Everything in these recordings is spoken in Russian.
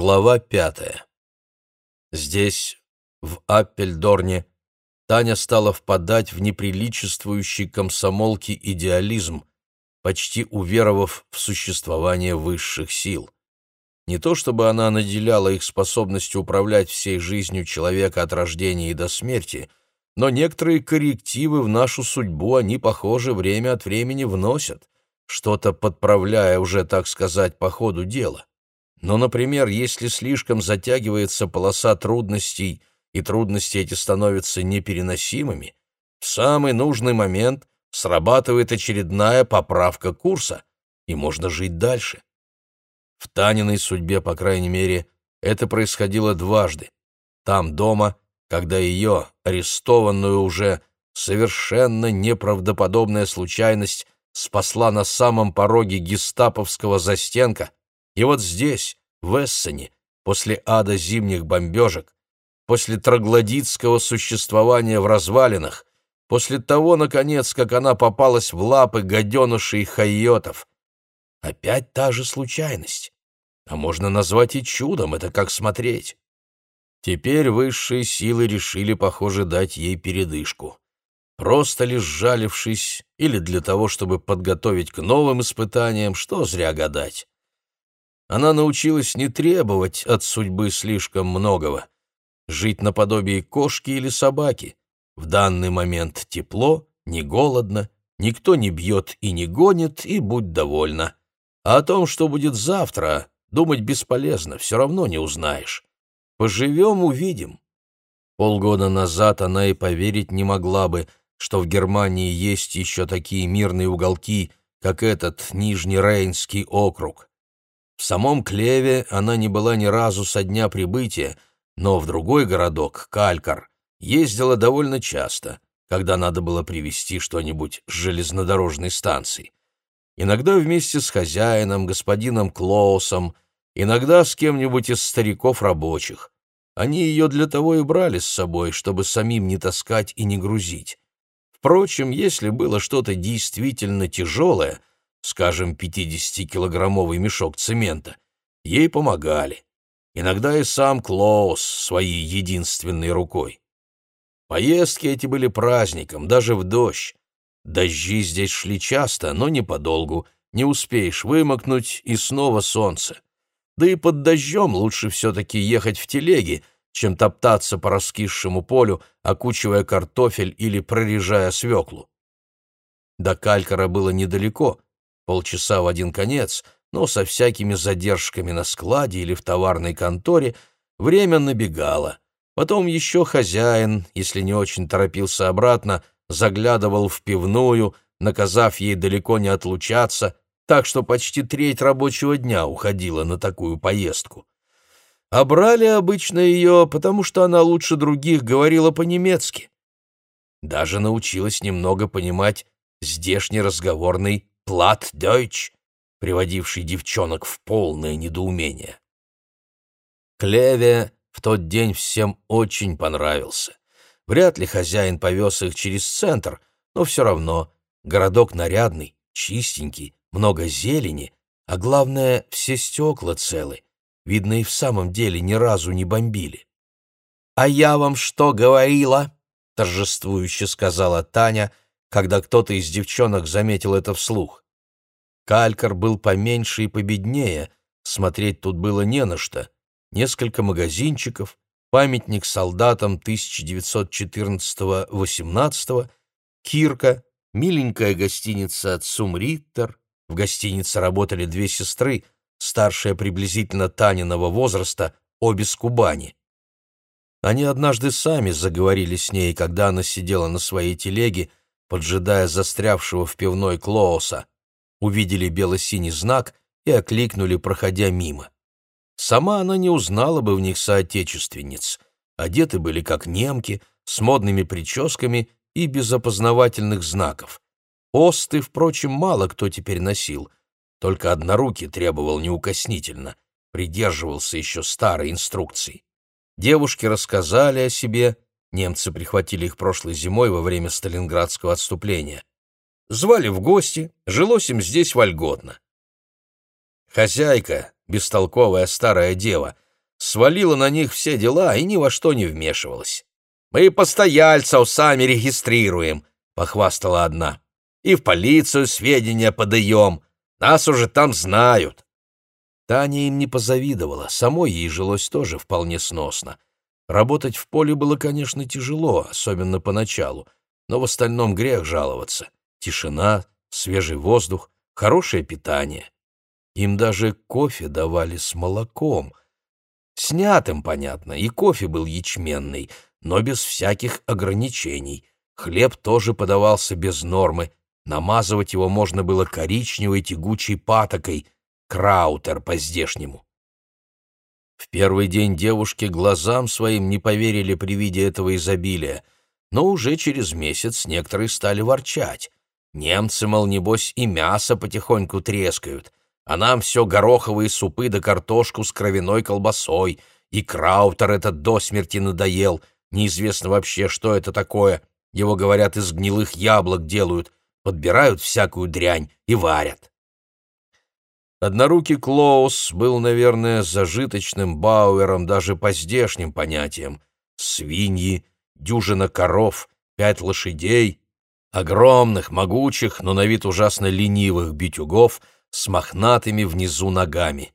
Глава пятая. Здесь, в Аппельдорне, Таня стала впадать в неприличествующий комсомолке идеализм, почти уверовав в существование высших сил. Не то чтобы она наделяла их способностью управлять всей жизнью человека от рождения и до смерти, но некоторые коррективы в нашу судьбу они, похоже, время от времени вносят, что-то подправляя уже, так сказать, по ходу дела. Но, например, если слишком затягивается полоса трудностей, и трудности эти становятся непереносимыми, в самый нужный момент срабатывает очередная поправка курса, и можно жить дальше. В Таниной судьбе, по крайней мере, это происходило дважды. Там, дома, когда ее, арестованную уже, совершенно неправдоподобная случайность спасла на самом пороге гестаповского застенка, и вот здесь, в Эссене, после ада зимних бомбежек, после троглодитского существования в развалинах, после того, наконец, как она попалась в лапы гаденышей хайотов. Опять та же случайность. А можно назвать и чудом, это как смотреть. Теперь высшие силы решили, похоже, дать ей передышку. Просто лишь жалившись или для того, чтобы подготовить к новым испытаниям, что зря гадать. Она научилась не требовать от судьбы слишком многого. Жить наподобие кошки или собаки. В данный момент тепло, не голодно, никто не бьет и не гонит, и будь довольна. А о том, что будет завтра, думать бесполезно, все равно не узнаешь. Поживем — увидим. Полгода назад она и поверить не могла бы, что в Германии есть еще такие мирные уголки, как этот Нижний Рейнский округ. В самом Клеве она не была ни разу со дня прибытия, но в другой городок, Калькар, ездила довольно часто, когда надо было привезти что-нибудь с железнодорожной станции. Иногда вместе с хозяином, господином Клоусом, иногда с кем-нибудь из стариков-рабочих. Они ее для того и брали с собой, чтобы самим не таскать и не грузить. Впрочем, если было что-то действительно тяжелое, скажем, 50-килограммовый мешок цемента, ей помогали. Иногда и сам Клоус своей единственной рукой. Поездки эти были праздником, даже в дождь. Дожди здесь шли часто, но не подолгу, не успеешь вымокнуть, и снова солнце. Да и под дождем лучше все-таки ехать в телеге, чем топтаться по раскисшему полю, окучивая картофель или прорежая свеклу. До Калькара было недалеко, полчаса в один конец, но со всякими задержками на складе или в товарной конторе время набегало. Потом еще хозяин, если не очень торопился обратно, заглядывал в пивную, наказав ей далеко не отлучаться, так что почти треть рабочего дня уходила на такую поездку. А брали обычно ее, потому что она лучше других говорила по-немецки. Даже научилась немного понимать здешний разговорный «Плат-дойч», приводивший девчонок в полное недоумение. Клеве в тот день всем очень понравился. Вряд ли хозяин повез их через центр, но все равно городок нарядный, чистенький, много зелени, а главное, все стекла целы. Видно, и в самом деле ни разу не бомбили. «А я вам что говорила?» — торжествующе сказала Таня — когда кто-то из девчонок заметил это вслух. Калькар был поменьше и победнее, смотреть тут было не на что. Несколько магазинчиков, памятник солдатам 1914-18, кирка, миленькая гостиница «Цумриттер». В гостинице работали две сестры, старшая приблизительно Таниного возраста, обе с Кубани. Они однажды сами заговорили с ней, когда она сидела на своей телеге, поджидая застрявшего в пивной Клооса, увидели бело-синий знак и окликнули, проходя мимо. Сама она не узнала бы в них соотечественниц. Одеты были как немки, с модными прическами и без опознавательных знаков. Осты, впрочем, мало кто теперь носил, только однорукий требовал неукоснительно, придерживался еще старой инструкции. Девушки рассказали о себе, Немцы прихватили их прошлой зимой во время сталинградского отступления. Звали в гости, жилось им здесь вольготно. Хозяйка, бестолковая старая дева, свалила на них все дела и ни во что не вмешивалась. «Мы постояльцев сами регистрируем», — похвастала одна. «И в полицию сведения подаем. Нас уже там знают». Таня им не позавидовала, самой ей жилось тоже вполне сносно. Работать в поле было, конечно, тяжело, особенно поначалу, но в остальном грех жаловаться. Тишина, свежий воздух, хорошее питание. Им даже кофе давали с молоком. Снятым, понятно, и кофе был ячменный, но без всяких ограничений. Хлеб тоже подавался без нормы, намазывать его можно было коричневой тягучей патокой — краутер по-здешнему. В первый день девушки глазам своим не поверили при виде этого изобилия, но уже через месяц некоторые стали ворчать. Немцы, мол, небось, и мясо потихоньку трескают, а нам все гороховые супы да картошку с кровяной колбасой, и краутер этот до смерти надоел, неизвестно вообще, что это такое. Его, говорят, из гнилых яблок делают, подбирают всякую дрянь и варят. Однорукий Клоус был, наверное, зажиточным бауэром даже по здешним понятиям. Свиньи, дюжина коров, пять лошадей, огромных, могучих, но на вид ужасно ленивых битюгов с мохнатыми внизу ногами.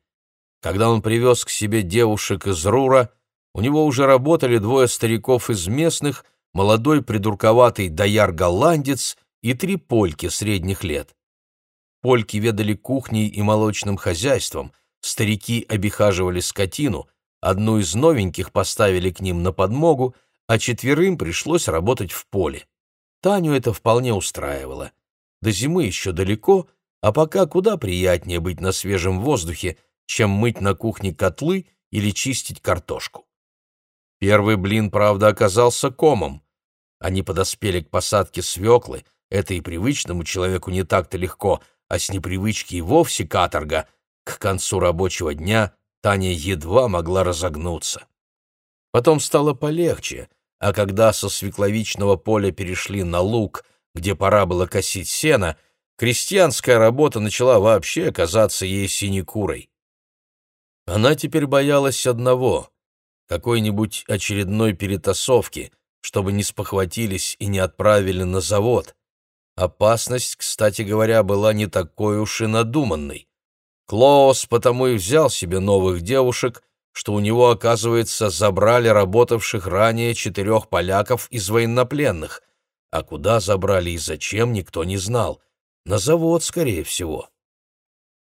Когда он привез к себе девушек из Рура, у него уже работали двое стариков из местных, молодой придурковатый дояр-голландец и три польки средних лет. Польки ведали кухней и молочным хозяйством, старики обихаживали скотину, одну из новеньких поставили к ним на подмогу, а четверым пришлось работать в поле. Таню это вполне устраивало. До зимы еще далеко, а пока куда приятнее быть на свежем воздухе, чем мыть на кухне котлы или чистить картошку. Первый блин, правда, оказался комом. Они подоспели к посадке свеклы, это и привычному человеку не так-то легко — а с непривычки и вовсе каторга, к концу рабочего дня Таня едва могла разогнуться. Потом стало полегче, а когда со свекловичного поля перешли на луг, где пора было косить сено, крестьянская работа начала вообще казаться ей синекурой. Она теперь боялась одного — какой-нибудь очередной перетасовки, чтобы не спохватились и не отправили на завод, Опасность, кстати говоря, была не такой уж и надуманной. Клоус потому и взял себе новых девушек, что у него, оказывается, забрали работавших ранее четырех поляков из военнопленных. А куда забрали и зачем, никто не знал. На завод, скорее всего.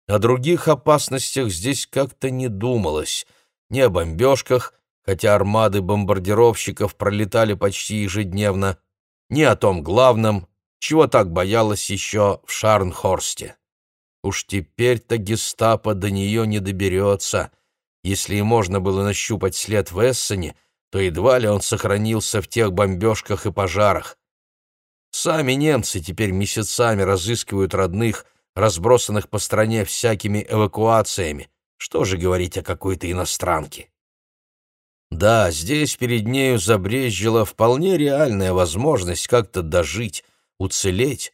О других опасностях здесь как-то не думалось. Ни о бомбежках, хотя армады бомбардировщиков пролетали почти ежедневно, ни о том главном, чего так боялась еще в Шарнхорсте. Уж теперь-то гестапо до нее не доберется. Если и можно было нащупать след в Эссене, то едва ли он сохранился в тех бомбежках и пожарах. Сами немцы теперь месяцами разыскивают родных, разбросанных по стране всякими эвакуациями. Что же говорить о какой-то иностранке? Да, здесь перед нею забрезжила вполне реальная возможность как-то дожить, уцелеть,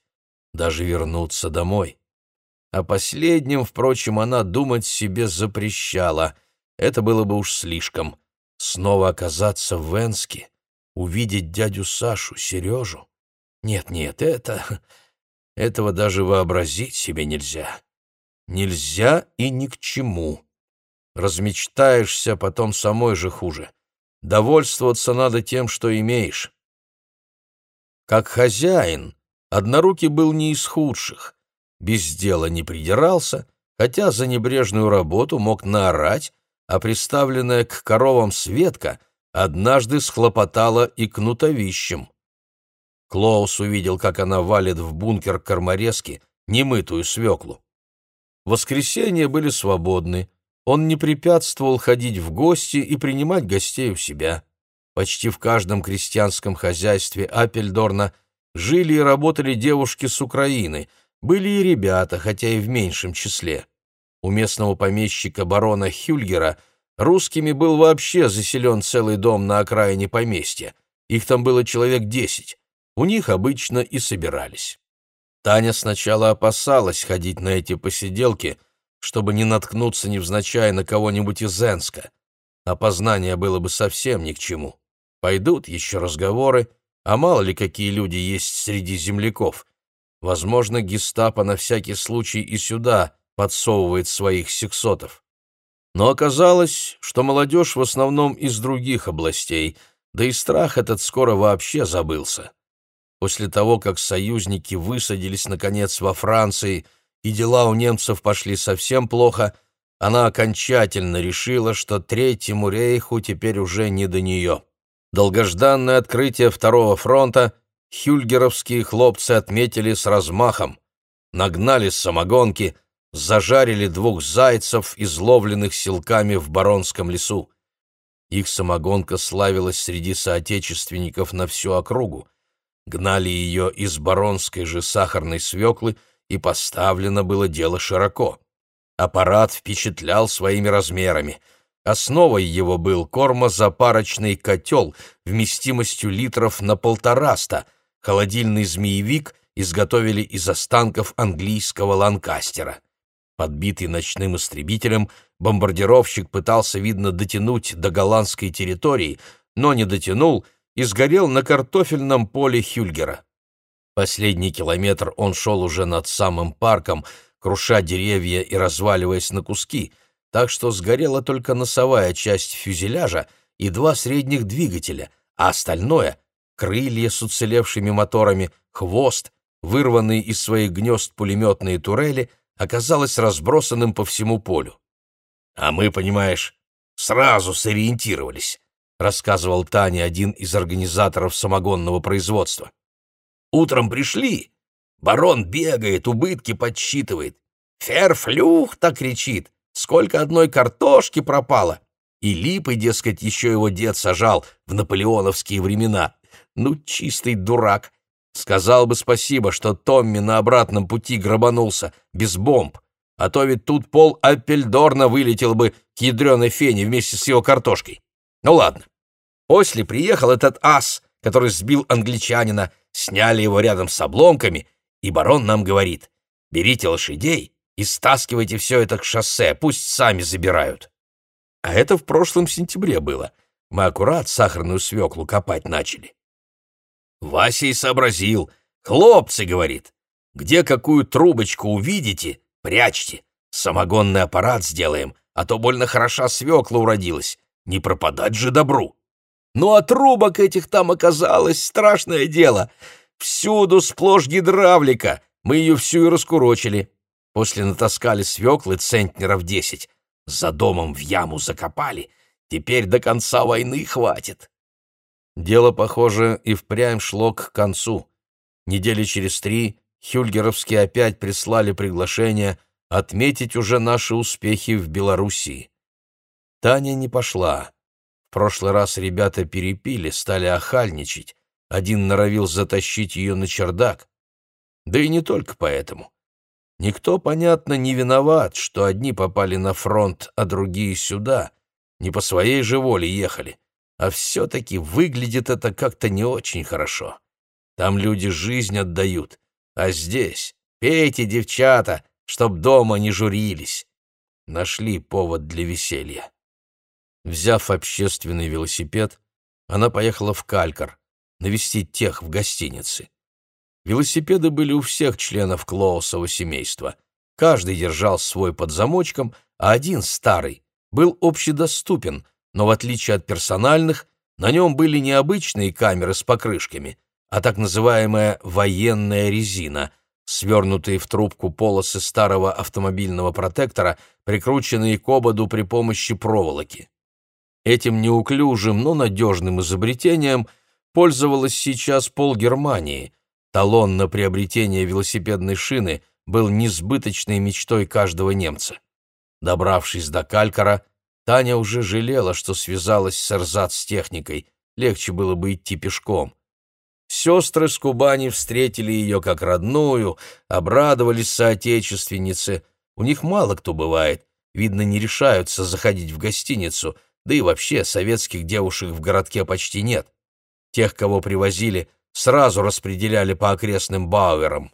даже вернуться домой. О последнем, впрочем, она думать себе запрещала. Это было бы уж слишком. Снова оказаться в Венске, увидеть дядю Сашу, Сережу. Нет-нет, это... Этого даже вообразить себе нельзя. Нельзя и ни к чему. Размечтаешься, потом самой же хуже. Довольствоваться надо тем, что имеешь. Как хозяин, Однорукий был не из худших. Без дела не придирался, хотя за небрежную работу мог наорать, а приставленная к коровам Светка однажды схлопотала и кнутовищем. Клоус увидел, как она валит в бункер корморезки немытую свеклу. Воскресенья были свободны, он не препятствовал ходить в гости и принимать гостей у себя. Почти в каждом крестьянском хозяйстве Апельдорна жили и работали девушки с Украины, были и ребята, хотя и в меньшем числе. У местного помещика барона Хюльгера русскими был вообще заселен целый дом на окраине поместья. Их там было человек десять. У них обычно и собирались. Таня сначала опасалась ходить на эти посиделки, чтобы не наткнуться невзначай на кого-нибудь из Энска. опознание было бы совсем ни к чему. Пойдут еще разговоры, а мало ли какие люди есть среди земляков. Возможно, гестапо на всякий случай и сюда подсовывает своих сексотов. Но оказалось, что молодежь в основном из других областей, да и страх этот скоро вообще забылся. После того, как союзники высадились, наконец, во Франции, и дела у немцев пошли совсем плохо, она окончательно решила, что Третьему рейху теперь уже не до нее. Долгожданное открытие Второго фронта хюльгеровские хлопцы отметили с размахом. Нагнали самогонки, зажарили двух зайцев, изловленных силками в Баронском лесу. Их самогонка славилась среди соотечественников на всю округу. Гнали ее из баронской же сахарной свеклы, и поставлено было дело широко. Аппарат впечатлял своими размерами. Основой его был кормозапарочный котел вместимостью литров на полтораста. Холодильный змеевик изготовили из останков английского ланкастера. Подбитый ночным истребителем, бомбардировщик пытался, видно, дотянуть до голландской территории, но не дотянул и сгорел на картофельном поле Хюльгера. Последний километр он шел уже над самым парком, круша деревья и разваливаясь на куски, так что сгорела только носовая часть фюзеляжа и два средних двигателя, а остальное — крылья с уцелевшими моторами, хвост, вырванные из своих гнезд пулеметные турели — оказалось разбросанным по всему полю. «А мы, понимаешь, сразу сориентировались», — рассказывал Тане один из организаторов самогонного производства. «Утром пришли, барон бегает, убытки подсчитывает. Ферфлюх-то кричит, сколько одной картошки пропало. И липы, дескать, еще его дед сажал в наполеоновские времена. Ну, чистый дурак. Сказал бы спасибо, что Томми на обратном пути грабанулся, без бомб, а то ведь тут пол Аппельдорна вылетел бы к ядреной фене вместе с его картошкой. Ну ладно. После приехал этот ас, который сбил англичанина, сняли его рядом с обломками, и барон нам говорит, берите лошадей и стаскивайте все это к шоссе, пусть сами забирают. А это в прошлом сентябре было. Мы аккурат сахарную свеклу копать начали. Вася и сообразил. «Хлопцы, — говорит, — где какую трубочку увидите, прячьте. Самогонный аппарат сделаем, а то больно хороша свекла уродилась. Не пропадать же добру». Ну а трубок этих там оказалось страшное дело. Всюду сплошь гидравлика. Мы ее всю и раскурочили. После натаскали свеклы центнеров десять. За домом в яму закопали. Теперь до конца войны хватит. Дело, похоже, и впрямь шло к концу. Недели через три Хюльгеровские опять прислали приглашение отметить уже наши успехи в Белоруссии. Таня не пошла. В прошлый раз ребята перепили, стали охальничать. Один норовил затащить ее на чердак. Да и не только поэтому. Никто, понятно, не виноват, что одни попали на фронт, а другие сюда. Не по своей же воле ехали а все-таки выглядит это как-то не очень хорошо. Там люди жизнь отдают, а здесь пейте, девчата, чтоб дома не журились. Нашли повод для веселья. Взяв общественный велосипед, она поехала в Калькар, навестить тех в гостинице. Велосипеды были у всех членов Клоусова семейства. Каждый держал свой под замочком, а один, старый, был общедоступен, но в отличие от персональных, на нем были не обычные камеры с покрышками, а так называемая военная резина, свернутые в трубку полосы старого автомобильного протектора, прикрученные к ободу при помощи проволоки. Этим неуклюжим, но надежным изобретением пользовалась сейчас пол Германии. Талон на приобретение велосипедной шины был несбыточной мечтой каждого немца. Добравшись до Калькара, Таня уже жалела, что связалась с эрзац-техникой, легче было бы идти пешком. Сестры с Кубани встретили ее как родную, обрадовались соотечественнице. У них мало кто бывает, видно, не решаются заходить в гостиницу, да и вообще советских девушек в городке почти нет. Тех, кого привозили, сразу распределяли по окрестным бауэрам.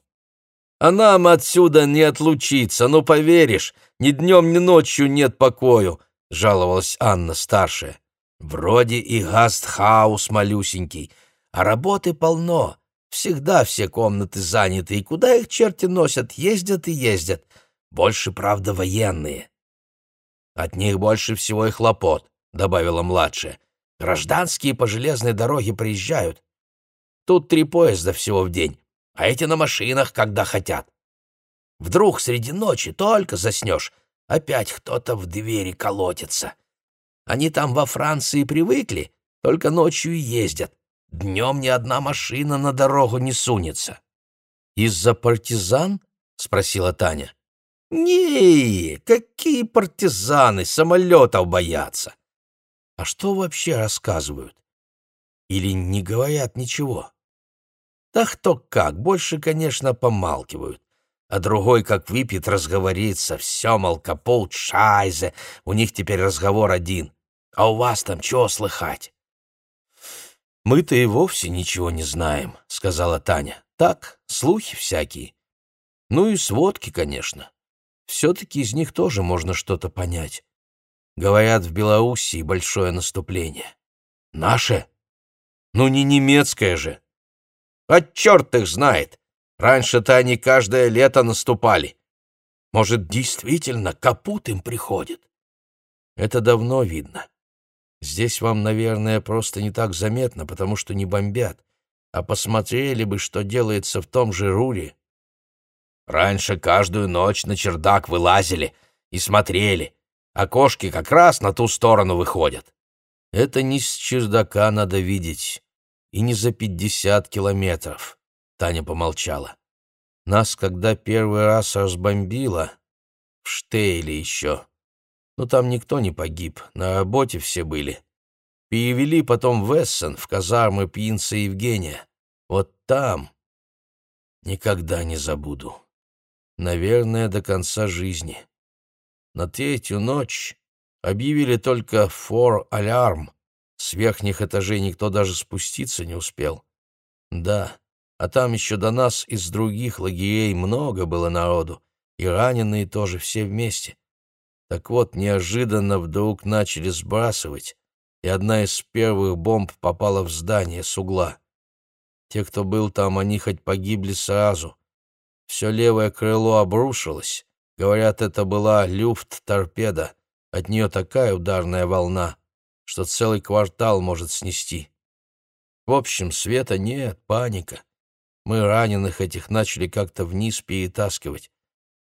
«А нам отсюда не отлучиться, ну поверишь, ни днем, ни ночью нет покою», — жаловалась Анна старшая. «Вроде и гастхаус малюсенький, а работы полно. Всегда все комнаты заняты, и куда их черти носят, ездят и ездят. Больше, правда, военные». «От них больше всего и хлопот», — добавила младшая. «Гражданские по железной дороге приезжают. Тут три поезда всего в день, а эти на машинах, когда хотят. Вдруг среди ночи только заснешь, опять кто-то в двери колотится. Они там во Франции привыкли, только ночью и ездят. Днем ни одна машина на дорогу не сунется. «Из-за партизан?» — спросила Таня. «Не, какие партизаны, самолетов боятся!» «А что вообще рассказывают? Или не говорят ничего?» «Да кто как, больше, конечно, помалкивают а другой, как выпьет, разговорится. Все, мол, капут, шайзе, у них теперь разговор один. А у вас там чего слыхать? «Мы-то и вовсе ничего не знаем», — сказала Таня. «Так, слухи всякие. Ну и сводки, конечно. Все-таки из них тоже можно что-то понять. Говорят, в Белоруссии большое наступление. Наше? Ну не немецкое же. А черт их знает. Раньше-то они каждое лето наступали. Может, действительно капут им приходит? Это давно видно. Здесь вам, наверное, просто не так заметно, потому что не бомбят. А посмотрели бы, что делается в том же Руре. Раньше каждую ночь на чердак вылазили и смотрели. Окошки как раз на ту сторону выходят. Это не с чердака надо видеть, и не за пятьдесят километров. Таня помолчала. Нас, когда первый раз разбомбило, в Штейле еще. Но там никто не погиб, на работе все были. Перевели потом в Эссен, в казармы Пинца Евгения. Вот там никогда не забуду. Наверное, до конца жизни. На третью ночь объявили только «фор-алярм». С верхних этажей никто даже спуститься не успел. Да, а там еще до нас из других лагерей много было народу, и раненые тоже все вместе. Так вот, неожиданно вдруг начали сбрасывать, и одна из первых бомб попала в здание с угла. Те, кто был там, они хоть погибли сразу. Все левое крыло обрушилось. Говорят, это была люфт-торпеда. От нее такая ударная волна, что целый квартал может снести. В общем, света нет, паника. Мы раненых этих начали как-то вниз перетаскивать.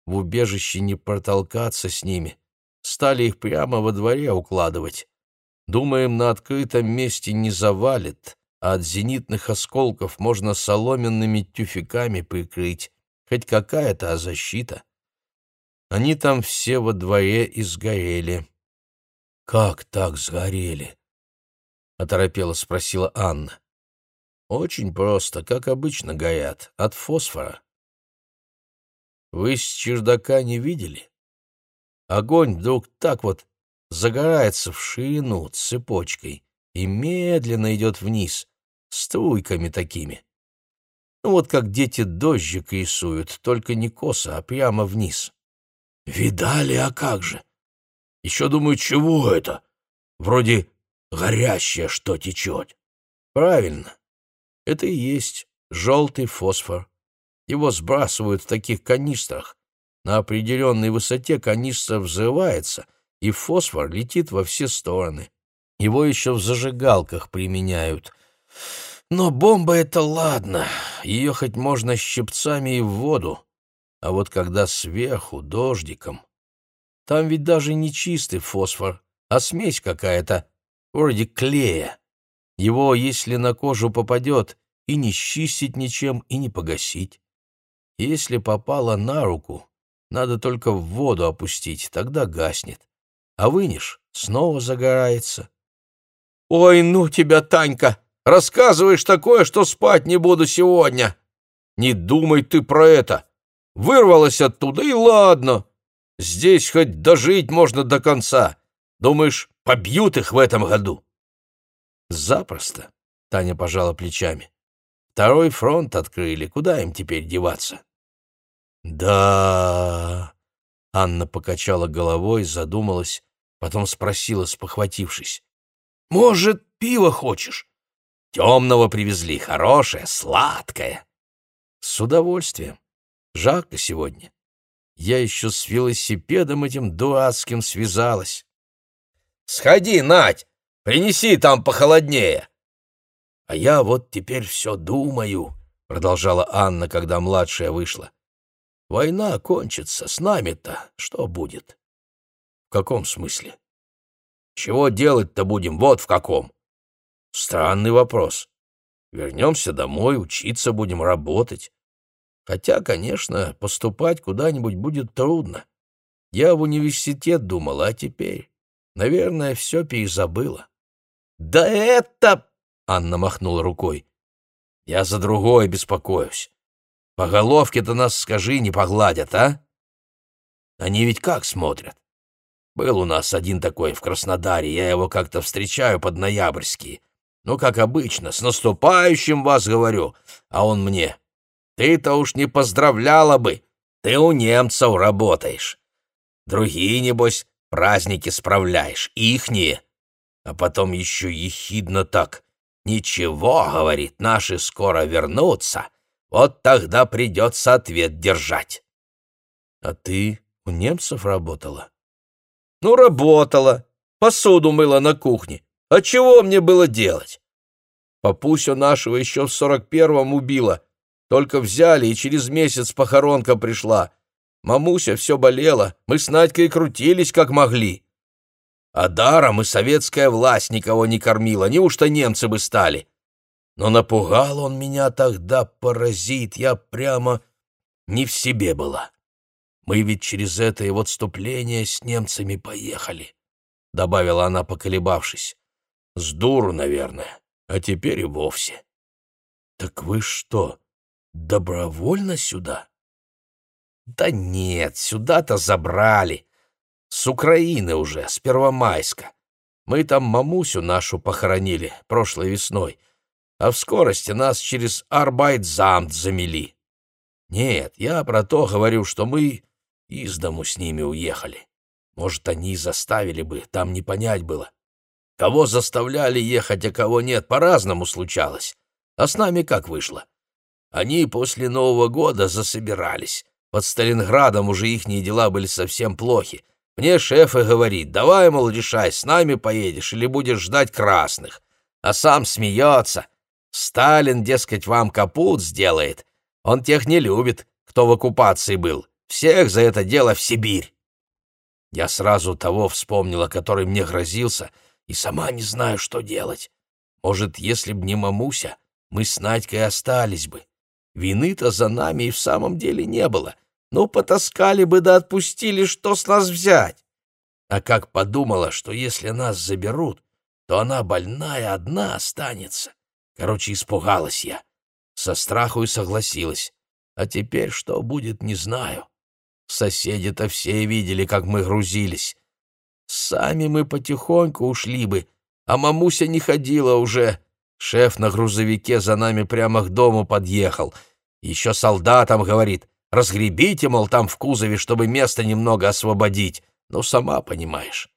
В убежище не протолкаться с ними. Стали их прямо во дворе укладывать. Думаем, на открытом месте не завалит, а от зенитных осколков можно соломенными тюфяками прикрыть. Хоть какая-то а защита. Они там все во дворе и сгорели. «Как так сгорели?» — оторопела спросила Анна. Очень просто, как обычно горят, от фосфора. Вы с чердака не видели? Огонь вдруг так вот загорается в ширину цепочкой и медленно идет вниз, струйками такими. Ну вот как дети дождик рисуют, только не косо, а прямо вниз. Видали, а как же? Еще думаю, чего это? Вроде горящее что течет. Правильно. Это и есть желтый фосфор. Его сбрасывают в таких канистрах. На определенной высоте канистра взрывается, и фосфор летит во все стороны. Его еще в зажигалках применяют. Но бомба — это ладно, ее хоть можно щипцами и в воду. А вот когда сверху, дождиком... Там ведь даже не чистый фосфор, а смесь какая-то, вроде клея. Его, если на кожу попадет, и не счистить ничем, и не погасить. Если попало на руку, надо только в воду опустить, тогда гаснет. А вынешь, снова загорается. «Ой, ну тебя, Танька! Рассказываешь такое, что спать не буду сегодня!» «Не думай ты про это! Вырвалась оттуда, и ладно! Здесь хоть дожить можно до конца. Думаешь, побьют их в этом году?» «Запросто», — Таня пожала плечами. «Второй фронт открыли, куда им теперь деваться?» «Да...» — Анна покачала головой, задумалась, Потом спросила, спохватившись. «Может, пиво хочешь?» «Темного привезли, хорошее, сладкое». «С удовольствием. Жарко сегодня. Я еще с велосипедом этим дуацким связалась». «Сходи, Надь, принеси там похолоднее». «А я вот теперь все думаю», — продолжала Анна, когда младшая вышла. «Война кончится, с нами-то что будет?» «В каком смысле?» «Чего делать-то будем, вот в каком?» «Странный вопрос. Вернемся домой, учиться будем, работать. Хотя, конечно, поступать куда-нибудь будет трудно. Я в университет думал, а теперь, наверное, все перезабыла». «Да это...» — Анна махнула рукой. Я за другое беспокоюсь. По головке-то нас, скажи, не погладят, а? Они ведь как смотрят? Был у нас один такой в Краснодаре, я его как-то встречаю под ноябрьские. Ну, как обычно, с наступающим вас говорю, а он мне. Ты-то уж не поздравляла бы, ты у немцев работаешь. Другие, небось, праздники справляешь, ихние. А потом еще ехидно так. «Ничего, — говорит, — наши скоро вернутся, вот тогда придется ответ держать». «А ты у немцев работала?» «Ну, работала. Посуду мыла на кухне. А чего мне было делать?» Папусю нашего еще в сорок первом убила. Только взяли, и через месяц похоронка пришла. Мамуся все болела, мы с Надькой крутились, как могли. А даром и советская власть никого не кормила, неужто немцы бы стали? Но напугал он меня тогда, паразит, я прямо не в себе была. Мы ведь через это вот отступление с немцами поехали, — добавила она, поколебавшись. С дуру, наверное, а теперь и вовсе. Так вы что, добровольно сюда? Да нет, сюда-то забрали. С Украины уже, с Первомайска. Мы там мамусю нашу похоронили прошлой весной, а в скорости нас через Арбайтзамт замели. Нет, я про то говорю, что мы из дому с ними уехали. Может, они заставили бы, там не понять было. Кого заставляли ехать, а кого нет, по-разному случалось. А с нами как вышло? Они после Нового года засобирались. Под Сталинградом уже ихние дела были совсем плохи. Мне шеф и говорит, давай, мол, решай, с нами поедешь или будешь ждать красных. А сам смеется. Сталин, дескать, вам капут сделает. Он тех не любит, кто в оккупации был. Всех за это дело в Сибирь. Я сразу того вспомнила, который мне грозился, и сама не знаю, что делать. Может, если б не мамуся, мы с Надькой остались бы. Вины-то за нами и в самом деле не было. Ну, потаскали бы да отпустили, что с нас взять? А как подумала, что если нас заберут, то она больная одна останется. Короче, испугалась я. Со страху и согласилась. А теперь что будет, не знаю. Соседи-то все видели, как мы грузились. Сами мы потихоньку ушли бы, а мамуся не ходила уже. Шеф на грузовике за нами прямо к дому подъехал. Еще солдатам говорит, Разгребите, мол, там в кузове, чтобы место немного освободить. Ну, сама понимаешь.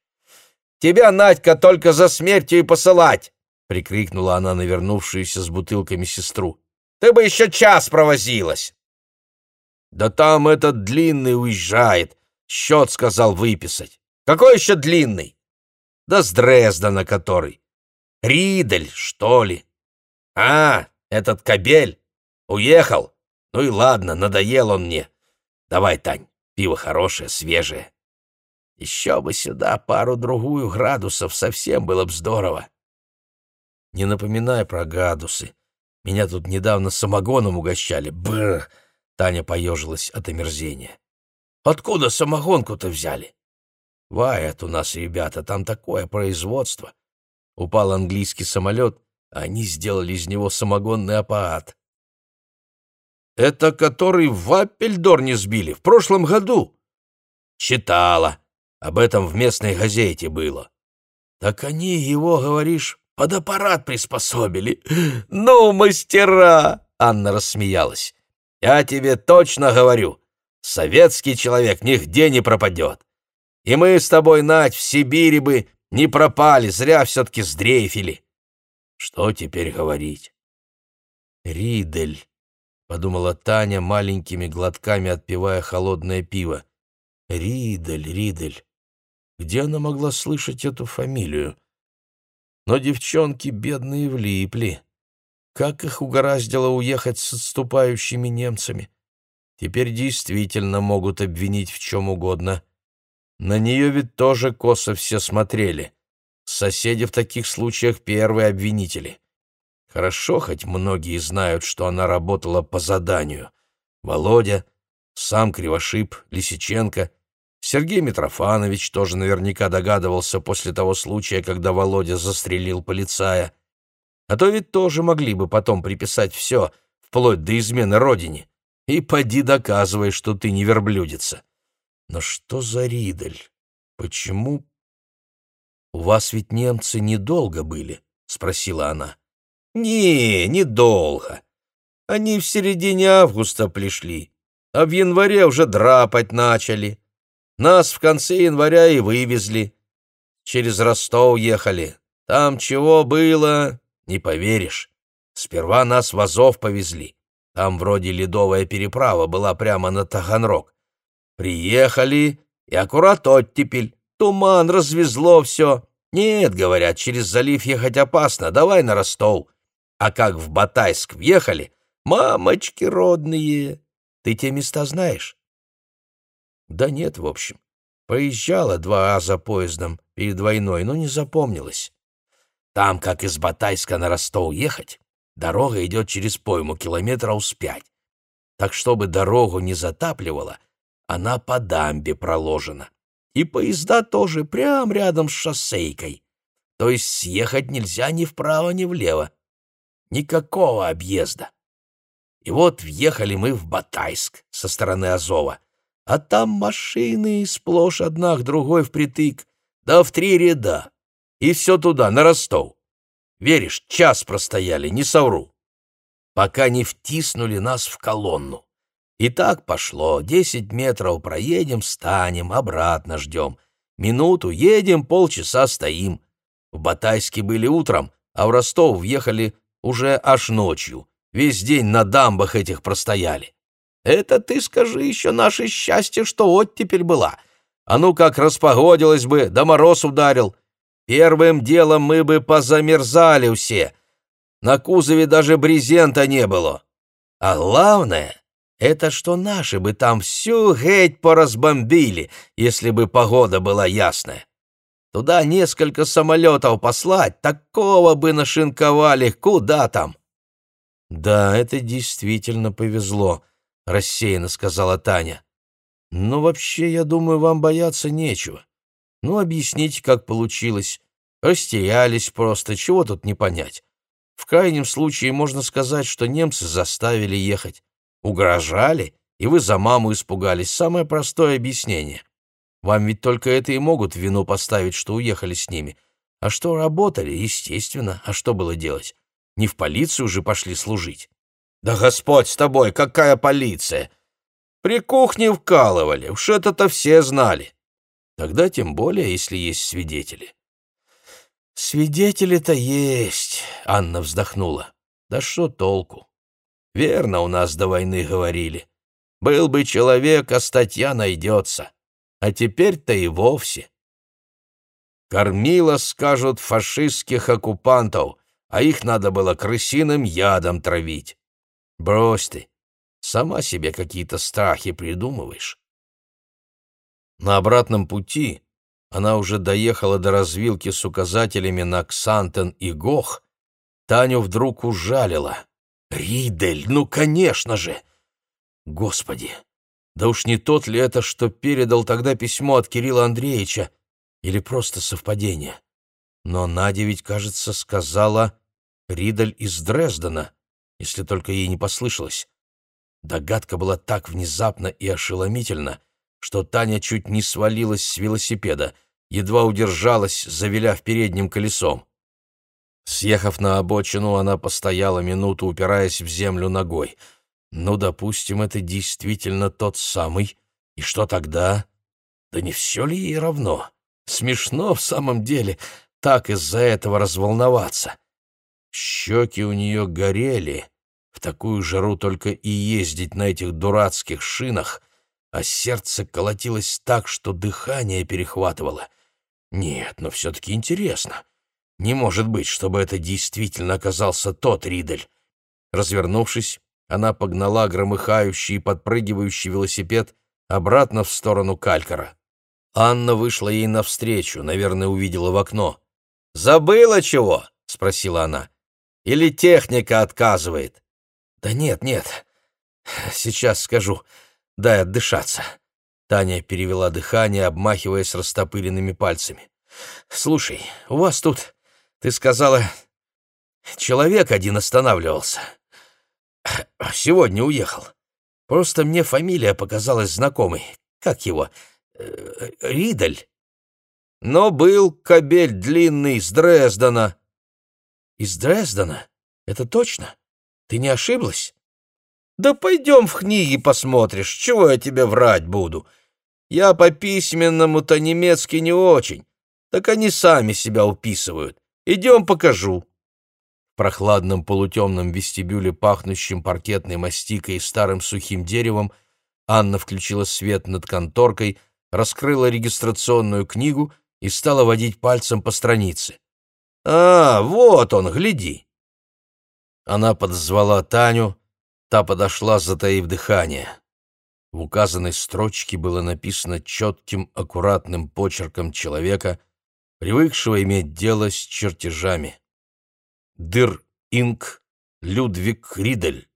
«Тебя, Надька, только за смертью и посылать!» — прикрикнула она на вернувшуюся с бутылками сестру. «Ты бы еще час провозилась!» «Да там этот длинный уезжает. Счет сказал выписать. Какой еще длинный?» «Да с Дрездена который. Ридель, что ли?» «А, этот кобель? Уехал?» Ну и ладно, надоел он мне. Давай, Тань, пиво хорошее, свежее. Еще бы сюда пару-другую градусов, совсем было бы здорово. Не напоминай про градусы. Меня тут недавно самогоном угощали. Бррр! Таня поежилась от омерзения. Откуда самогонку-то взяли? Ваят у нас ребята, там такое производство. Упал английский самолет, а они сделали из него самогонный аппарат. Это который в Аппельдорне сбили в прошлом году. Читала. Об этом в местной газете было. Так они его, говоришь, под аппарат приспособили. Ну, мастера! Анна рассмеялась. Я тебе точно говорю, советский человек нигде не пропадет. И мы с тобой, Надь, в Сибири бы не пропали, зря все-таки сдрейфили. Что теперь говорить? Ридель, — подумала Таня, маленькими глотками отпивая холодное пиво. Ридель, Ридель. Где она могла слышать эту фамилию? Но девчонки бедные влипли. Как их угораздило уехать с отступающими немцами? Теперь действительно могут обвинить в чем угодно. На нее ведь тоже косо все смотрели. Соседи в таких случаях первые обвинители. Хорошо, хоть многие знают, что она работала по заданию. Володя, сам Кривошип, Лисиченко, Сергей Митрофанович тоже наверняка догадывался после того случая, когда Володя застрелил полицая. А то ведь тоже могли бы потом приписать все, вплоть до измены родине. И поди доказывай, что ты не верблюдица. Но что за Ридель? Почему? У вас ведь немцы недолго были, спросила она. Не, недолго. Они в середине августа пришли, а в январе уже драпать начали. Нас в конце января и вывезли. Через Ростов ехали. Там чего было, не поверишь. Сперва нас в Азов повезли. Там вроде ледовая переправа была прямо на Таганрог. Приехали, и аккурат оттепель. Туман, развезло все. Нет, говорят, через залив ехать опасно, давай на Ростов. А как в Батайск въехали, мамочки родные. Ты те места знаешь? Да нет, в общем. Проезжала два раза поездом перед войной, но не запомнилось. Там, как из Батайска на Ростов ехать, дорога идет через пойму километров с пять. Так чтобы дорогу не затапливала, она по дамбе проложена. И поезда тоже прямо рядом с шоссейкой. То есть съехать нельзя ни вправо, ни влево. Никакого объезда. И вот въехали мы в Батайск со стороны Азова а там машины сплошь одна к другой впритык, да в три ряда, и все туда, на Ростов. Веришь, час простояли, не совру, пока не втиснули нас в колонну. И так пошло, десять метров проедем, станем, обратно ждем. Минуту едем, полчаса стоим. В Батайске были утром, а в Ростов въехали уже аж ночью. Весь день на дамбах этих простояли. Это ты скажи еще наше счастье, что оттепель была. А ну как распогодилось бы, да мороз ударил. Первым делом мы бы позамерзали все. На кузове даже брезента не было. А главное, это что наши бы там всю геть поразбомбили, если бы погода была ясная. Туда несколько самолетов послать, такого бы нашинковали, куда там. Да, это действительно повезло, рассеянно сказала Таня. Но вообще, я думаю, вам бояться нечего. Ну, объясните, как получилось. Растерялись просто, чего тут не понять. В крайнем случае можно сказать, что немцы заставили ехать. Угрожали, и вы за маму испугались. Самое простое объяснение. Вам ведь только это и могут вину поставить, что уехали с ними. А что работали, естественно. А что было делать? Не в полицию же пошли служить. Да Господь с тобой, какая полиция! При кухне вкалывали, уж это-то все знали. Тогда тем более, если есть свидетели. Свидетели-то есть, Анна вздохнула. Да что толку? Верно у нас до войны говорили. Был бы человек, а статья найдется. А теперь-то и вовсе. Кормила, скажут, фашистских оккупантов, а их надо было крысиным ядом травить. Брось ты, сама себе какие-то страхи придумываешь. На обратном пути она уже доехала до развилки с указателями на Ксантен и Гох. Таню вдруг ужалила. «Ридель, ну, конечно же!» Господи, да уж не тот ли это, что передал тогда письмо от Кирилла Андреевича? Или просто совпадение? Но Надя ведь, кажется, сказала «Ридель из Дрездена» если только ей не послышалось. Догадка была так внезапна и ошеломительна, что Таня чуть не свалилась с велосипеда, едва удержалась, завиляв передним колесом. Съехав на обочину, она постояла минуту, упираясь в землю ногой. «Ну, допустим, это действительно тот самый. И что тогда?» Да не все ли ей равно? Смешно в самом деле так из-за этого разволноваться. Щеки у нее горели. В такую жару только и ездить на этих дурацких шинах, а сердце колотилось так, что дыхание перехватывало. Нет, но все-таки интересно. Не может быть, чтобы это действительно оказался тот Ридель. Развернувшись, она погнала громыхающий и подпрыгивающий велосипед обратно в сторону Калькара. Анна вышла ей навстречу, наверное, увидела в окно. «Забыла чего?» — спросила она. «Или техника отказывает?» «Да нет, нет. Сейчас скажу. Дай отдышаться». Таня перевела дыхание, обмахиваясь растопыренными пальцами. «Слушай, у вас тут, ты сказала, человек один останавливался. Сегодня уехал. Просто мне фамилия показалась знакомой. Как его? Э, Ридель. Но был кабель длинный из Дрездена. Из Дрездена? Это точно? Ты не ошиблась? Да пойдем в книги посмотришь, чего я тебе врать буду. Я по письменному-то немецки не очень. Так они сами себя уписывают. Идем покажу прохладном полутемном вестибюле, пахнущем паркетной мастикой и старым сухим деревом, Анна включила свет над конторкой, раскрыла регистрационную книгу и стала водить пальцем по странице. «А, вот он, гляди!» Она подозвала Таню, та подошла, затаив дыхание. В указанной строчке было написано четким, аккуратным почерком человека, привыкшего иметь дело с чертежами. Дыр Инк Людвиг Ридель.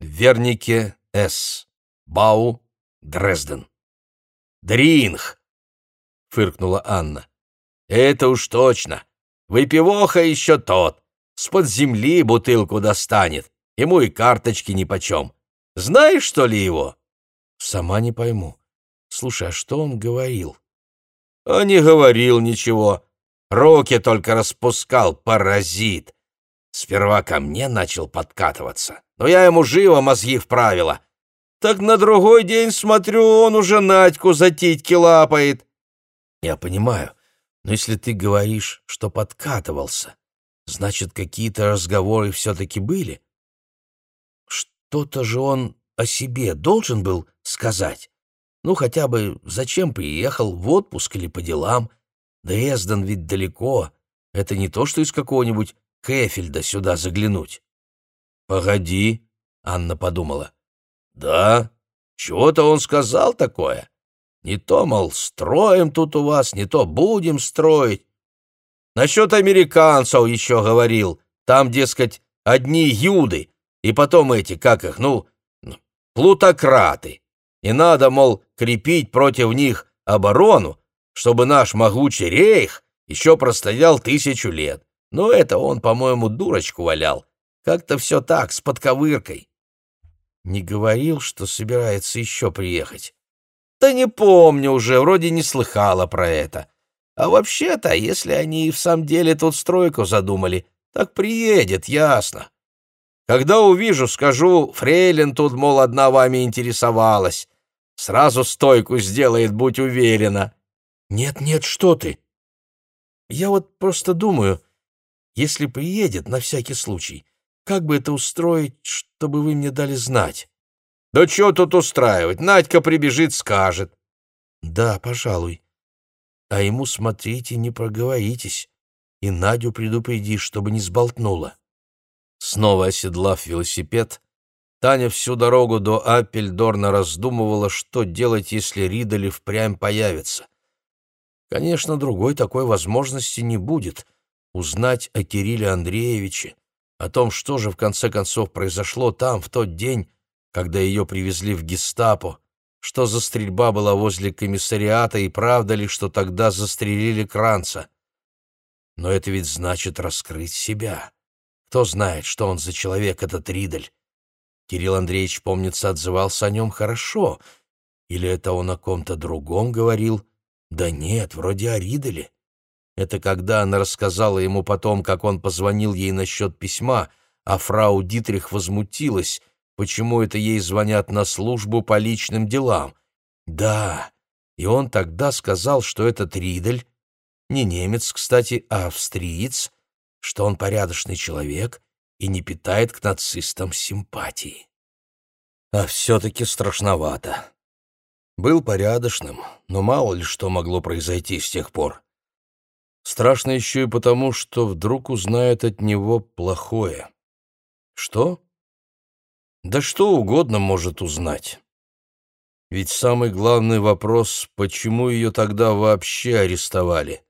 Вернике С. Бау, Дрезден. Дринг! фыркнула Анна. Это уж точно. Выпивоха еще тот. С-под земли бутылку достанет. Ему и карточки нипочем. Знаешь, что ли, его? Сама не пойму. Слушай, а что он говорил? А не говорил ничего. Руки только распускал, паразит. Сперва ко мне начал подкатываться, но я ему живо мозги вправила. Так на другой день, смотрю, он уже Надьку за титьки лапает. Я понимаю, но если ты говоришь, что подкатывался, значит, какие-то разговоры все-таки были? Что-то же он о себе должен был сказать. Ну, хотя бы зачем приехал, в отпуск или по делам. Дрезден ведь далеко. Это не то, что из какого-нибудь Кэфельда сюда заглянуть. «Погоди», — Анна подумала. «Да, чего-то он сказал такое. Не то, мол, строим тут у вас, не то будем строить. Насчет американцев еще говорил. Там, дескать, одни юды, и потом эти, как их, ну, плутократы. И надо, мол, крепить против них оборону, чтобы наш могучий рейх еще простоял тысячу лет. Но это он, по-моему, дурочку валял. Как-то все так, с подковыркой. Не говорил, что собирается еще приехать. Да не помню уже, вроде не слыхала про это. А вообще-то, если они и в самом деле тут стройку задумали, так приедет, ясно. Когда увижу, скажу, фрейлин тут, мол, одна вами интересовалась. Сразу стойку сделает, будь уверена. Нет-нет, что ты. Я вот просто думаю, если приедет, на всякий случай, как бы это устроить, чтобы вы мне дали знать? Да что тут устраивать? Надька прибежит, скажет. Да, пожалуй. А ему смотрите, не проговоритесь. И Надю предупреди, чтобы не сболтнула. Снова оседлав велосипед, Таня всю дорогу до Аппельдорна раздумывала, что делать, если Ридали впрямь появится. Конечно, другой такой возможности не будет — узнать о Кирилле Андреевиче, о том, что же в конце концов произошло там, в тот день, когда ее привезли в гестапо, что за стрельба была возле комиссариата и правда ли, что тогда застрелили Кранца. Но это ведь значит раскрыть себя. Кто знает, что он за человек, этот Ридель. Кирилл Андреевич, помнится, отзывался о нем хорошо. Или это он о ком-то другом говорил — да нет, вроде о Риделе. Это когда она рассказала ему потом, как он позвонил ей насчет письма, а фрау Дитрих возмутилась, почему это ей звонят на службу по личным делам. Да, и он тогда сказал, что этот Ридель, не немец, кстати, а австриец, что он порядочный человек и не питает к нацистам симпатии. А все-таки страшновато. Был порядочным, но мало ли что могло произойти с тех пор. Страшно еще и потому, что вдруг узнает от него плохое. Что? Да что угодно может узнать. Ведь самый главный вопрос, почему ее тогда вообще арестовали?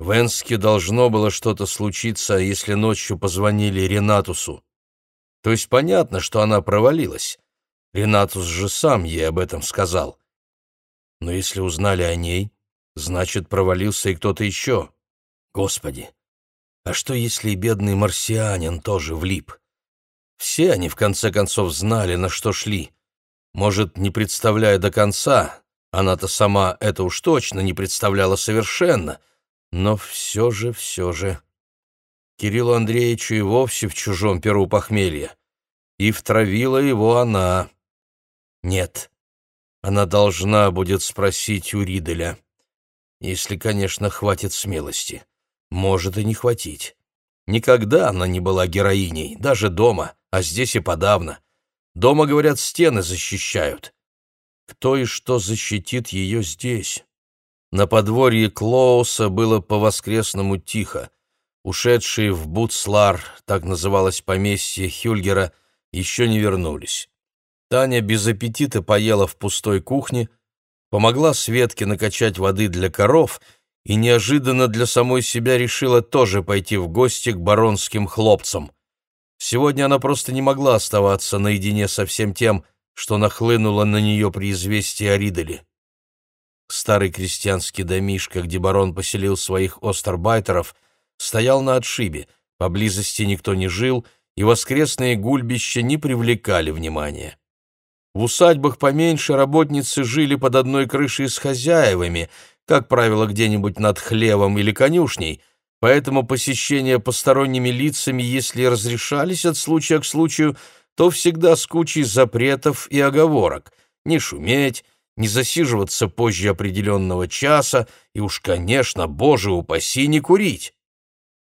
В Энске должно было что-то случиться, если ночью позвонили Ренатусу. То есть понятно, что она провалилась. Ренатус же сам ей об этом сказал. Но если узнали о ней, значит, провалился и кто-то еще. Господи, а что, если и бедный марсианин тоже влип? Все они, в конце концов, знали, на что шли. Может, не представляя до конца, она-то сама это уж точно не представляла совершенно, но все же, все же... Кириллу Андреевичу и вовсе в чужом перу похмелья. И втравила его она. Нет, она должна будет спросить у Риделя. Если, конечно, хватит смелости. Может и не хватить. Никогда она не была героиней, даже дома, а здесь и подавно. Дома, говорят, стены защищают. Кто и что защитит ее здесь? На подворье Клоуса было по-воскресному тихо. Ушедшие в Буцлар, так называлось поместье Хюльгера, еще не вернулись. Таня без аппетита поела в пустой кухне, помогла Светке накачать воды для коров и неожиданно для самой себя решила тоже пойти в гости к баронским хлопцам. Сегодня она просто не могла оставаться наедине со всем тем, что нахлынуло на нее при известии о Риделе. Старый крестьянский домишко, где барон поселил своих остербайтеров, стоял на отшибе, поблизости никто не жил, и воскресные гульбища не привлекали внимания. В усадьбах поменьше работницы жили под одной крышей с хозяевами, как правило, где-нибудь над хлевом или конюшней, поэтому посещения посторонними лицами, если разрешались от случая к случаю, то всегда с кучей запретов и оговорок. Не шуметь, не засиживаться позже определенного часа и уж, конечно, боже упаси, не курить.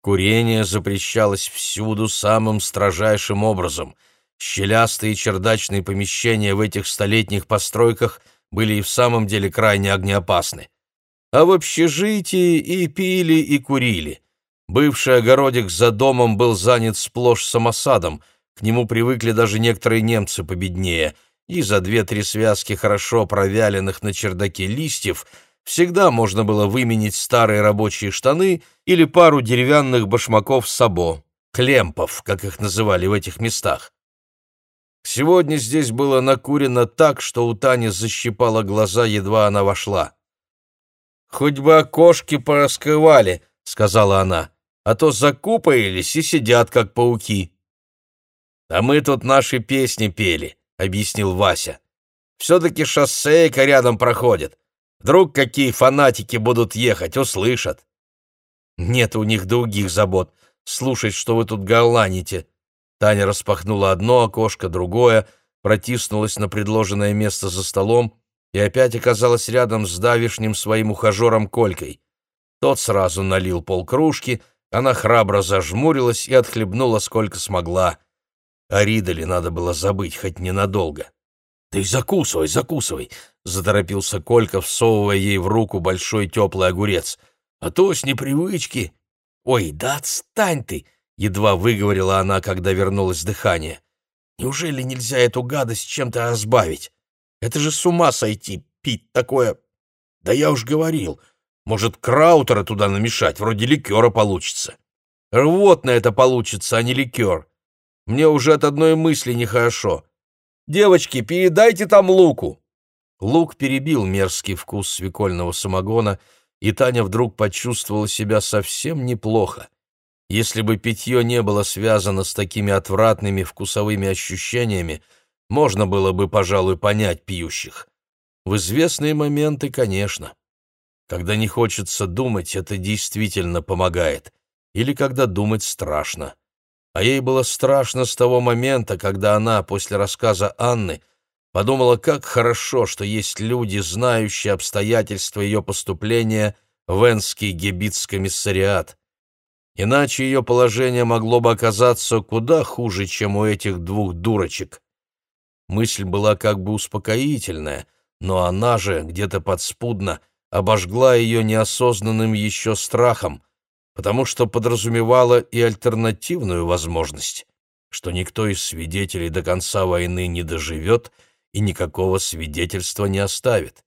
Курение запрещалось всюду самым строжайшим образом. Щелястые чердачные помещения в этих столетних постройках были и в самом деле крайне огнеопасны. А в общежитии и пили, и курили. Бывший огородик за домом был занят сплошь самосадом, к нему привыкли даже некоторые немцы победнее, и за две-три связки хорошо провяленных на чердаке листьев всегда можно было выменить старые рабочие штаны или пару деревянных башмаков сабо, клемпов, как их называли в этих местах. Сегодня здесь было накурено так, что у Тани защипало глаза, едва она вошла. «Хоть бы окошки пораскрывали», — сказала она а то закупаились и сидят, как пауки. «А мы тут наши песни пели», — объяснил Вася. «Все-таки шоссейка рядом проходит. Вдруг какие фанатики будут ехать, услышат». «Нет у них других забот. Слушать, что вы тут горланите». Таня распахнула одно окошко, другое, протиснулась на предложенное место за столом и опять оказалась рядом с давишним своим ухажером Колькой. Тот сразу налил полкружки — она храбро зажмурилась и отхлебнула сколько смогла. О Ридале надо было забыть хоть ненадолго. «Ты закусывай, закусывай!» — заторопился Колька, всовывая ей в руку большой теплый огурец. «А то с непривычки...» «Ой, да отстань ты!» — едва выговорила она, когда вернулось дыхание. «Неужели нельзя эту гадость чем-то разбавить? Это же с ума сойти, пить такое...» «Да я уж говорил, может, краутера туда намешать, вроде ликера получится. Рвотно это получится, а не ликер. Мне уже от одной мысли нехорошо. Девочки, передайте там луку. Лук перебил мерзкий вкус свекольного самогона, и Таня вдруг почувствовала себя совсем неплохо. Если бы питье не было связано с такими отвратными вкусовыми ощущениями, можно было бы, пожалуй, понять пьющих. В известные моменты, конечно. Когда не хочется думать, это действительно помогает. Или когда думать страшно. А ей было страшно с того момента, когда она, после рассказа Анны, Подумала, как хорошо, что есть люди, знающие обстоятельства ее поступления в Энский гебитс-комиссариат. Иначе ее положение могло бы оказаться куда хуже, чем у этих двух дурочек. Мысль была как бы успокоительная, но она же где-то подспудно обожгла ее неосознанным еще страхом, потому что подразумевала и альтернативную возможность, что никто из свидетелей до конца войны не доживет и никакого свидетельства не оставит.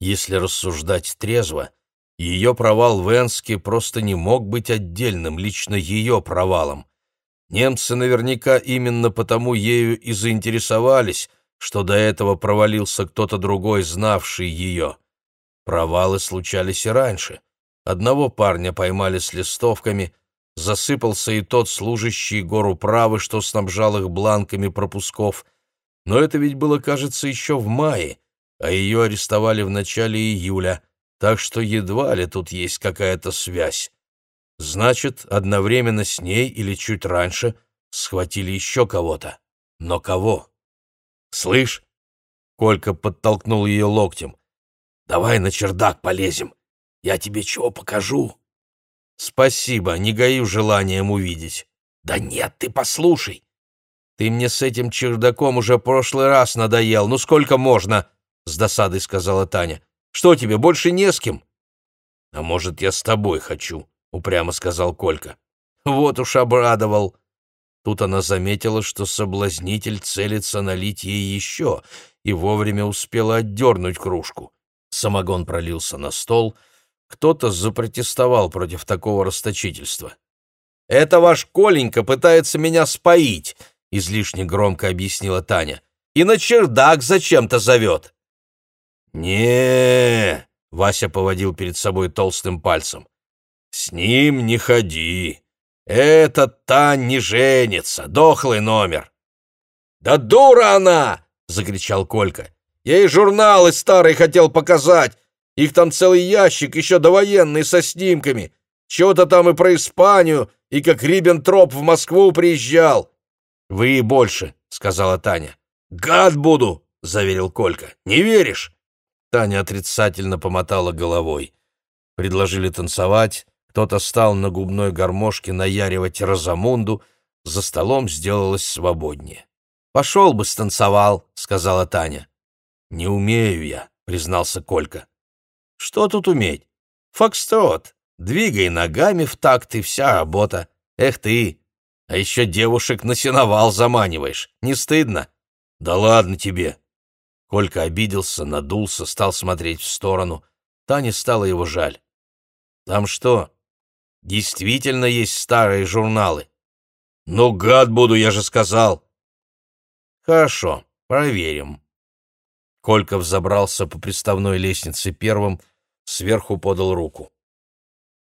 Если рассуждать трезво, ее провал в Энске просто не мог быть отдельным, лично ее провалом. Немцы наверняка именно потому ею и заинтересовались, что до этого провалился кто-то другой, знавший ее. Провалы случались и раньше. Одного парня поймали с листовками, засыпался и тот служащий гору правы, что снабжал их бланками пропусков. Но это ведь было, кажется, еще в мае, а ее арестовали в начале июля, так что едва ли тут есть какая-то связь. Значит, одновременно с ней или чуть раньше схватили еще кого-то. Но кого? «Слышь?» — Колька подтолкнул ее локтем. «Давай на чердак полезем. Я тебе чего покажу?» «Спасибо, не гою желанием увидеть». «Да нет, ты послушай». «Ты мне с этим чердаком уже прошлый раз надоел. Ну сколько можно?» — с досадой сказала Таня. «Что тебе, больше не с кем?» «А может, я с тобой хочу?» — упрямо сказал Колька. «Вот уж обрадовал». Тут она заметила, что соблазнитель целится налить ей еще, и вовремя успела отдернуть кружку. Самогон пролился на стол, кто-то запротестовал против такого расточительства. «Это ваш Коленька пытается меня споить», — излишне громко объяснила Таня. «И на чердак зачем-то зовет». не Вася поводил перед собой толстым пальцем. «С ним не ходи. Этот Тань не женится, дохлый номер». «Да дура она!» — закричал Колька. «Я ей журналы старые хотел показать. Их там целый ящик, еще довоенный, со снимками. Чего-то там и про Испанию, и как Риббентроп в Москву приезжал». «Вы и больше», — сказала Таня. «Гад буду!» — заверил Колька. «Не веришь?» Таня отрицательно помотала головой. Предложили танцевать, кто-то стал на губной гармошке наяривать Розамунду, за столом сделалось свободнее. «Пошел бы станцевал», — сказала Таня. «Не умею я», — признался Колька. «Что тут уметь? Фокстрот. Двигай ногами в такт и вся работа. Эх ты! А еще девушек на сеновал заманиваешь. Не стыдно?» «Да ладно тебе!» Колька обиделся, надулся, стал смотреть в сторону. Тане стало его жаль. «Там что, Действительно есть старые журналы. Ну, гад буду, я же сказал. Хорошо, проверим. Колька взобрался по приставной лестнице первым, сверху подал руку.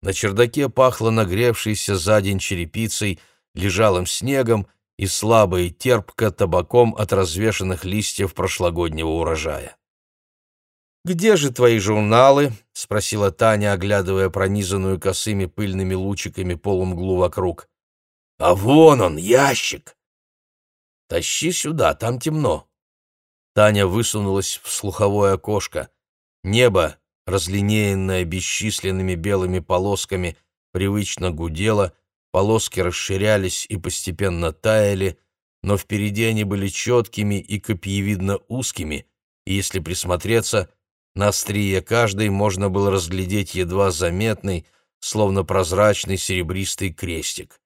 На чердаке пахло нагревшейся за день черепицей, лежалым снегом и слабо и терпко табаком от развешанных листьев прошлогоднего урожая. «Где же твои журналы?» — спросила Таня, оглядывая пронизанную косыми пыльными лучиками полумглу вокруг. «А вон он, ящик!» «Тащи сюда, там темно». Таня высунулась в слуховое окошко. Небо, разлинеенное бесчисленными белыми полосками, привычно гудело, полоски расширялись и постепенно таяли, но впереди они были четкими и копьевидно узкими, и, если присмотреться, на острие каждой можно было разглядеть едва заметный, словно прозрачный серебристый крестик.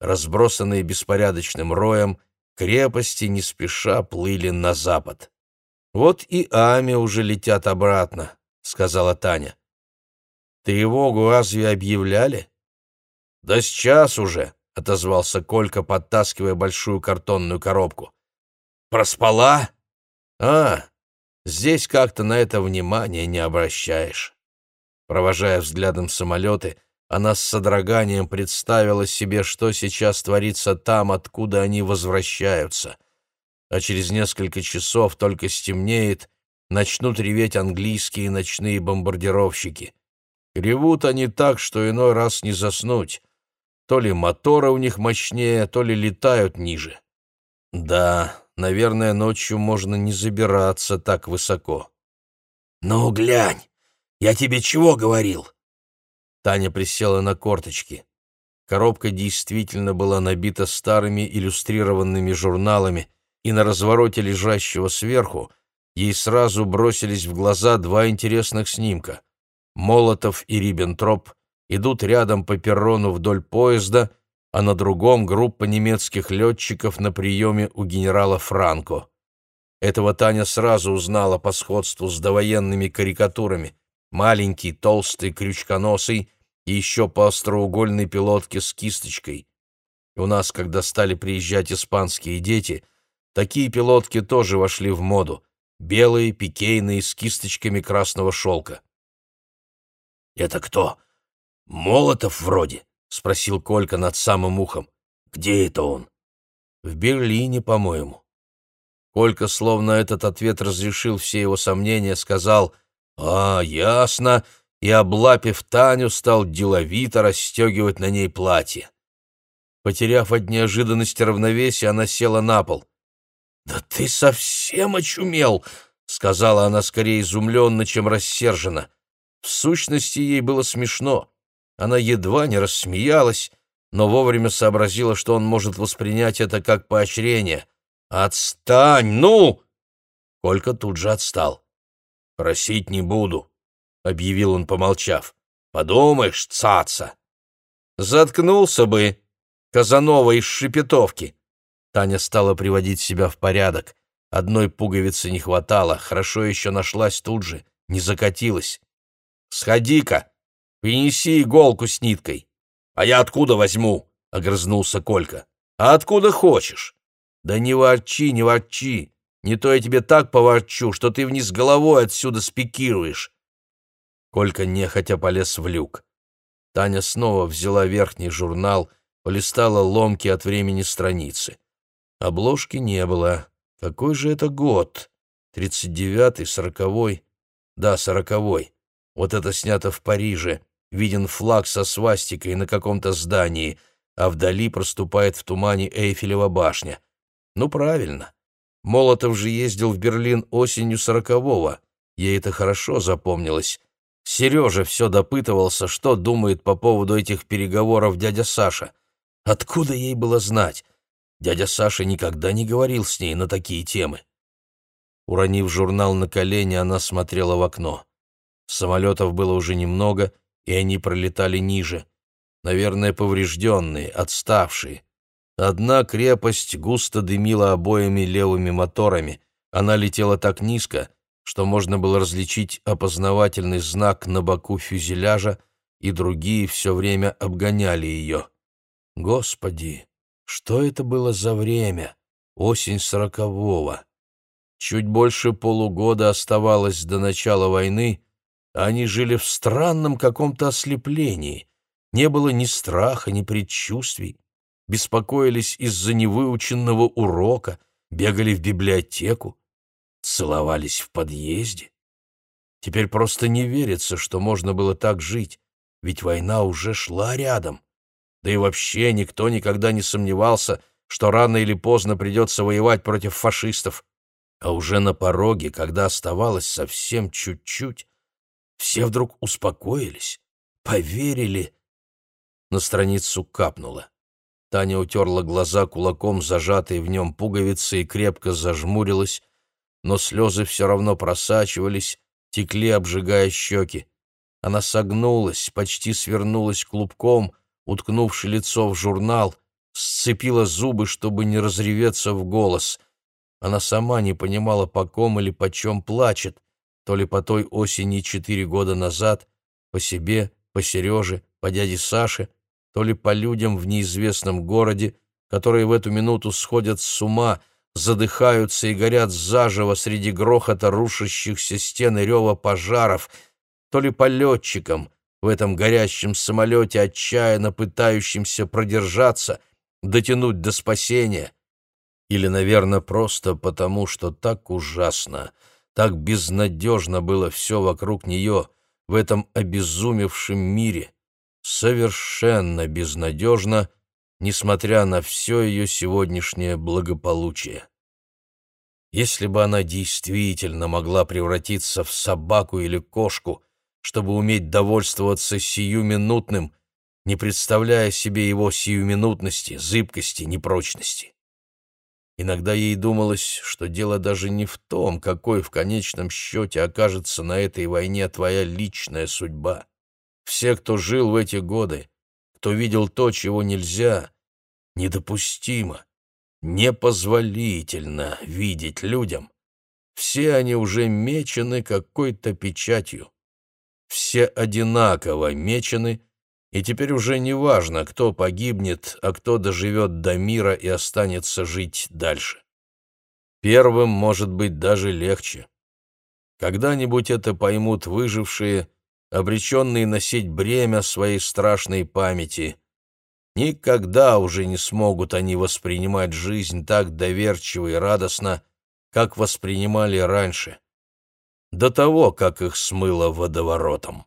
Разбросанные беспорядочным роем, крепости не спеша плыли на запад. «Вот и Ами уже летят обратно», — сказала Таня. «Тревогу разве объявляли?» «Да сейчас уже», — отозвался Колька, подтаскивая большую картонную коробку. «Проспала?» «А, Здесь как-то на это внимания не обращаешь. Провожая взглядом самолеты, она с содроганием представила себе, что сейчас творится там, откуда они возвращаются. А через несколько часов только стемнеет, начнут реветь английские ночные бомбардировщики. Ревут они так, что иной раз не заснуть. То ли моторы у них мощнее, то ли летают ниже. Да, наверное, ночью можно не забираться так высоко. «Ну, глянь, я тебе чего говорил?» Таня присела на корточки. Коробка действительно была набита старыми иллюстрированными журналами, и на развороте лежащего сверху ей сразу бросились в глаза два интересных снимка. Молотов и Риббентроп идут рядом по перрону вдоль поезда, а на другом группа немецких летчиков на приеме у генерала Франко. Этого Таня сразу узнала по сходству с довоенными карикатурами. Маленький, толстый, крючконосый и еще по остроугольной пилотке с кисточкой. У нас, когда стали приезжать испанские дети, такие пилотки тоже вошли в моду. Белые, пикейные, с кисточками красного шелка. «Это кто? Молотов вроде?» — спросил Колька над самым ухом. «Где это он?» «В Берлине, по-моему». Колька, словно этот ответ разрешил все его сомнения, сказал «А, ясно», и, облапив Таню, стал деловито расстегивать на ней платье. Потеряв от неожиданности равновесие, она села на пол. «Да ты совсем очумел!» — сказала она скорее изумленно, чем рассерженно. В сущности, ей было смешно. Она едва не рассмеялась, но вовремя сообразила, что он может воспринять это как поощрение. «Отстань, ну!» Колька тут же отстал. «Просить не буду», — объявил он, помолчав. «Подумаешь, цаца!» «Заткнулся бы, Казанова из Шепетовки!» Таня стала приводить себя в порядок. Одной пуговицы не хватало, хорошо еще нашлась тут же, не закатилась. «Сходи-ка, принеси иголку с ниткой». «А я откуда возьму?» — огрызнулся Колька. «А откуда хочешь?» «Да не ворчи, не ворчи. Не то я тебе так поворчу, что ты вниз головой отсюда спикируешь». Колька нехотя полез в люк. Таня снова взяла верхний журнал, полистала ломки от времени страницы. Обложки не было. Какой же это год? Тридцать девятый, сороковой? Да, сороковой. Вот это снято в Париже. Виден флаг со свастикой на каком-то здании, а вдали проступает в тумане Эйфелева башня. Ну, правильно. Молотов же ездил в Берлин осенью сорокового. Ей это хорошо запомнилось. Сережа все допытывался, что думает по поводу этих переговоров дядя Саша. Откуда ей было знать? Дядя Саша никогда не говорил с ней на такие темы. Уронив журнал на колени, она смотрела в окно. Самолетов было уже немного, и они пролетали ниже. Наверное, поврежденные, отставшие. Одна крепость густо дымила обоими левыми моторами. Она летела так низко, что можно было различить опознавательный знак на боку фюзеляжа, и другие все время обгоняли ее. Господи, что это было за время? Осень сорокового. Чуть больше полугода оставалось до начала войны, они жили в странном каком-то ослеплении. Не было ни страха, ни предчувствий. Беспокоились из-за невыученного урока, бегали в библиотеку, целовались в подъезде. Теперь просто не верится, что можно было так жить, ведь война уже шла рядом. Да и вообще никто никогда не сомневался, что рано или поздно придется воевать против фашистов. А уже на пороге, когда оставалось совсем чуть-чуть, все вдруг успокоились, поверили. На страницу капнуло. Таня утерла глаза кулаком, зажатые в нем пуговицы, и крепко зажмурилась, но слезы все равно просачивались, текли, обжигая щеки. Она согнулась, почти свернулась клубком, уткнувши лицо в журнал, сцепила зубы, чтобы не разреветься в голос. Она сама не понимала, по ком или почем плачет, то ли по той осени четыре года назад, по себе, по Сереже, по дяде Саше, то ли по людям в неизвестном городе, которые в эту минуту сходят с ума, задыхаются и горят заживо среди грохота рушащихся стен и рева пожаров, то ли по летчикам в этом горящем самолете, отчаянно пытающимся продержаться, дотянуть до спасения, или, наверное, просто потому, что так ужасно — так безнадежно было все вокруг нее в этом обезумевшем мире. Совершенно безнадежно, несмотря на все ее сегодняшнее благополучие. Если бы она действительно могла превратиться в собаку или кошку, чтобы уметь довольствоваться сиюминутным, не представляя себе его сиюминутности, зыбкости, непрочности. Иногда ей думалось, что дело даже не в том, какой в конечном счете окажется на этой войне твоя личная судьба. Все, кто жил в эти годы, кто видел то, чего нельзя, недопустимо, непозволительно видеть людям, все они уже мечены какой-то печатью. Все одинаково мечены и теперь уже не важно, кто погибнет, а кто доживет до мира и останется жить дальше. Первым может быть даже легче. Когда-нибудь это поймут выжившие, обреченные носить бремя своей страшной памяти. Никогда уже не смогут они воспринимать жизнь так доверчиво и радостно, как воспринимали раньше, до того, как их смыло водоворотом.